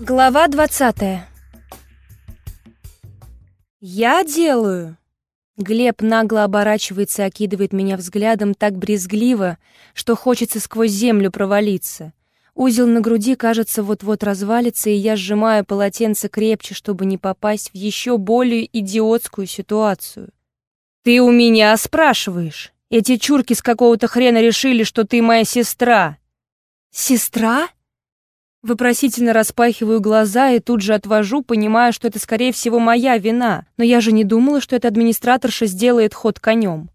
Глава 20 «Я делаю!» Глеб нагло оборачивается и окидывает меня взглядом так брезгливо, что хочется сквозь землю провалиться. Узел на груди, кажется, вот-вот развалится, и я сжимаю полотенце крепче, чтобы не попасть в еще более идиотскую ситуацию. «Ты у меня спрашиваешь? Эти чурки с какого-то хрена решили, что ты моя сестра!» «Сестра?» Вопросительно распахиваю глаза и тут же отвожу, понимая, что это, скорее всего, моя вина. Но я же не думала, что эта администраторша сделает ход конем.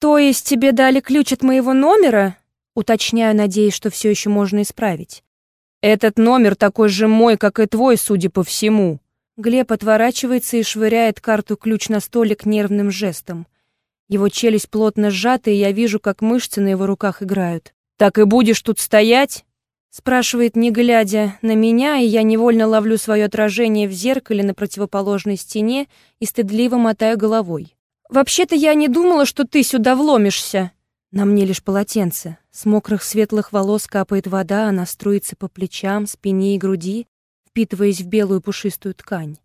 «То есть тебе дали ключ от моего номера?» Уточняю, надеясь, что все еще можно исправить. «Этот номер такой же мой, как и твой, судя по всему». Глеб отворачивается и швыряет карту-ключ на столик нервным жестом. Его челюсть плотно сжата, и я вижу, как мышцы на его руках играют. «Так и будешь тут стоять?» Спрашивает, не глядя на меня, и я невольно ловлю свое отражение в зеркале на противоположной стене и стыдливо мотаю головой. «Вообще-то я не думала, что ты сюда вломишься!» На мне лишь полотенце. С мокрых светлых волос капает вода, она струится по плечам, спине и груди, впитываясь в белую пушистую ткань.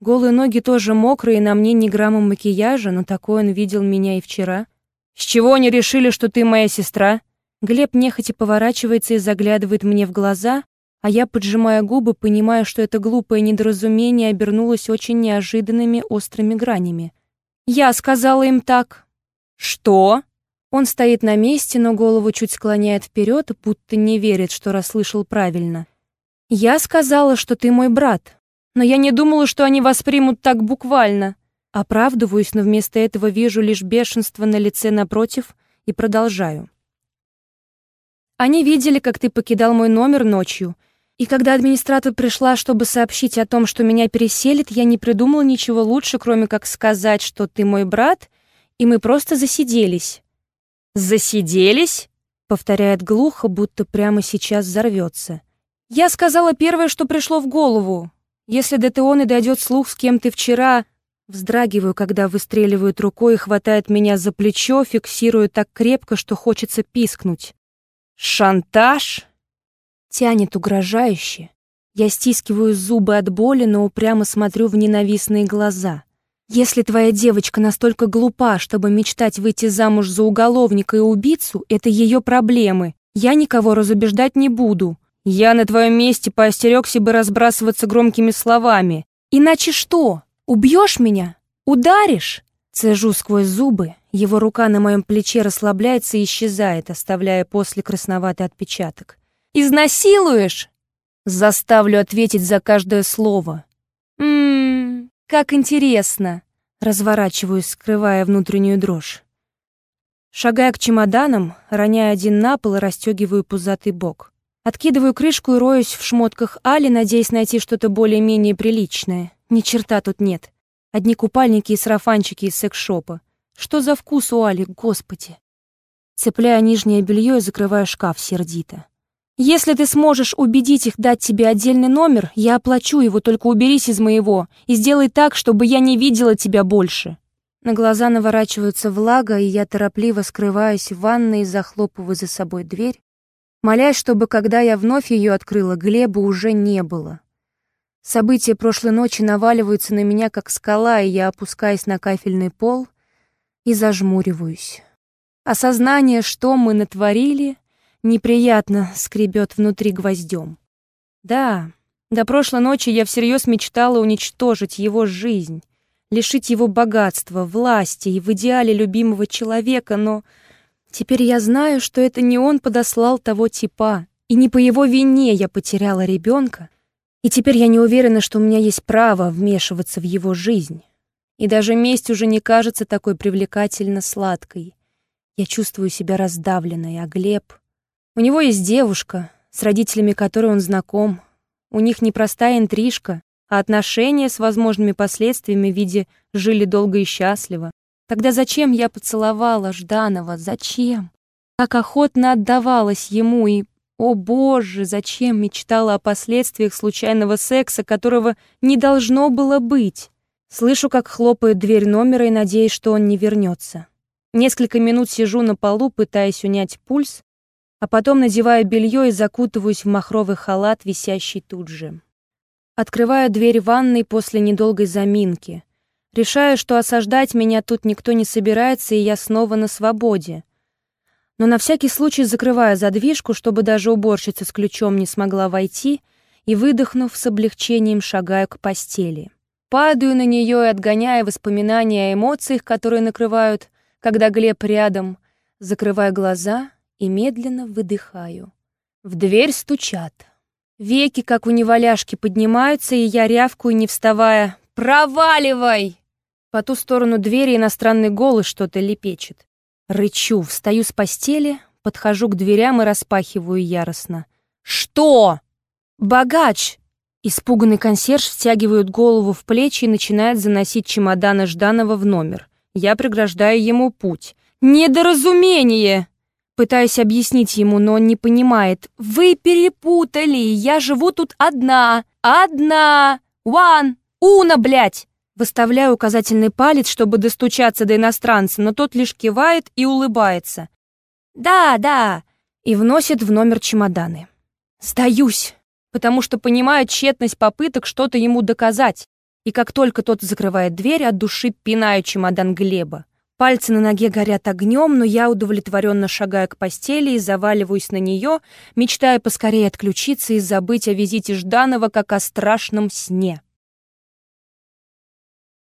Голые ноги тоже мокрые, на мне ни грамма макияжа, но такой он видел меня и вчера. «С чего они решили, что ты моя сестра?» Глеб нехотя поворачивается и заглядывает мне в глаза, а я, поджимая губы, понимаю, что это глупое недоразумение обернулось очень неожиданными острыми гранями. «Я сказала им так». «Что?» Он стоит на месте, но голову чуть склоняет вперед, будто не верит, что расслышал правильно. «Я сказала, что ты мой брат, но я не думала, что они воспримут так буквально». Оправдываюсь, но вместо этого вижу лишь бешенство на лице напротив и продолжаю. Они видели, как ты покидал мой номер ночью. И когда администратор пришла, чтобы сообщить о том, что меня переселит, я не придумала ничего лучше, кроме как сказать, что ты мой брат, и мы просто засиделись. «Засиделись?» — повторяет глухо, будто прямо сейчас взорвется. «Я сказала первое, что пришло в голову. Если до Теоны дойдет слух, с кем ты вчера...» Вздрагиваю, когда выстреливают рукой и хватает меня за плечо, фиксируя так крепко, что хочется пискнуть. «Шантаж?» Тянет угрожающе. Я стискиваю зубы от боли, но упрямо смотрю в ненавистные глаза. «Если твоя девочка настолько глупа, чтобы мечтать выйти замуж за уголовника и убийцу, это ее проблемы. Я никого разубеждать не буду. Я на твоем месте поостерегся бы разбрасываться громкими словами. Иначе что? Убьешь меня? Ударишь?» Цежу сквозь зубы, его рука на моем плече расслабляется и исчезает, оставляя после красноватый отпечаток. «Изнасилуешь?» Заставлю ответить за каждое слово. «Ммм, как интересно!» Разворачиваюсь, скрывая внутреннюю дрожь. Шагая к чемоданам, роняя один на пол и расстегиваю пузатый бок. Откидываю крышку и роюсь в шмотках Али, надеясь найти что-то более-менее приличное. Ни черта тут нет. Одни купальники и сарафанчики из секс-шопа. Что за вкус у Али, господи? Цепляя нижнее белье и закрываю шкаф сердито. Если ты сможешь убедить их дать тебе отдельный номер, я оплачу его, только уберись из моего и сделай так, чтобы я не видела тебя больше. На глаза наворачивается влага, и я торопливо скрываюсь в ванной и захлопываю за собой дверь, молясь, чтобы, когда я вновь ее открыла, Глеба уже не было. События прошлой ночи наваливаются на меня, как скала, и я опускаюсь на кафельный пол, и зажмуриваюсь. Осознание, что мы натворили, неприятно скребет внутри гвоздем. Да, до прошлой ночи я всерьез мечтала уничтожить его жизнь, лишить его богатства, власти и в идеале любимого человека, но теперь я знаю, что это не он подослал того типа, и не по его вине я потеряла ребенка, и теперь я не уверена, что у меня есть право вмешиваться в его жизнь. И даже месть уже не кажется такой привлекательно сладкой. Я чувствую себя раздавленной, а Глеб... У него есть девушка, с родителями которой он знаком. У них непростая интрижка, а отношения с возможными последствиями в виде «жили долго и счастливо». Тогда зачем я поцеловала Жданова? Зачем? Как охотно отдавалась ему и... О боже, зачем мечтала о последствиях случайного секса, которого не должно было быть? Слышу, как хлопает дверь номера и надеюсь, что он не вернется. Несколько минут сижу на полу, пытаясь унять пульс, а потом надеваю белье и закутываюсь в махровый халат, висящий тут же. Открываю дверь ванной после недолгой заминки. Решаю, что осаждать меня тут никто не собирается, и я снова на свободе. Но на всякий случай закрываю задвижку, чтобы даже уборщица с ключом не смогла войти, и, выдохнув с облегчением, шагаю к постели. Падаю на нее и, отгоняя воспоминания о эмоциях, которые накрывают, когда Глеб рядом, закрываю глаза и медленно выдыхаю. В дверь стучат. Веки, как у неваляшки, поднимаются, и я рявкую, не вставая. «Проваливай!» По ту сторону двери иностранный голос что-то лепечет. Рычу, встаю с постели, подхожу к дверям и распахиваю яростно. «Что?» «Богач!» Испуганный консьерж втягивает голову в плечи и начинает заносить чемоданы Жданова в номер. Я преграждаю ему путь. «Недоразумение!» Пытаюсь объяснить ему, но он не понимает. «Вы перепутали! Я живу тут одна! Одна! One! Уна, блядь!» Выставляю указательный палец, чтобы достучаться до иностранца, но тот лишь кивает и улыбается. «Да, да!» и вносит в номер чемоданы. Сдаюсь, потому что понимаю тщетность попыток что-то ему доказать, и как только тот закрывает дверь, от души пинаю чемодан Глеба. Пальцы на ноге горят огнем, но я удовлетворенно шагаю к постели и заваливаюсь на нее, мечтая поскорее отключиться и забыть о визите Жданова, как о страшном сне.